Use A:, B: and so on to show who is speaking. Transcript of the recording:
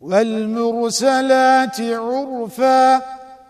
A: والمرسلات عرفا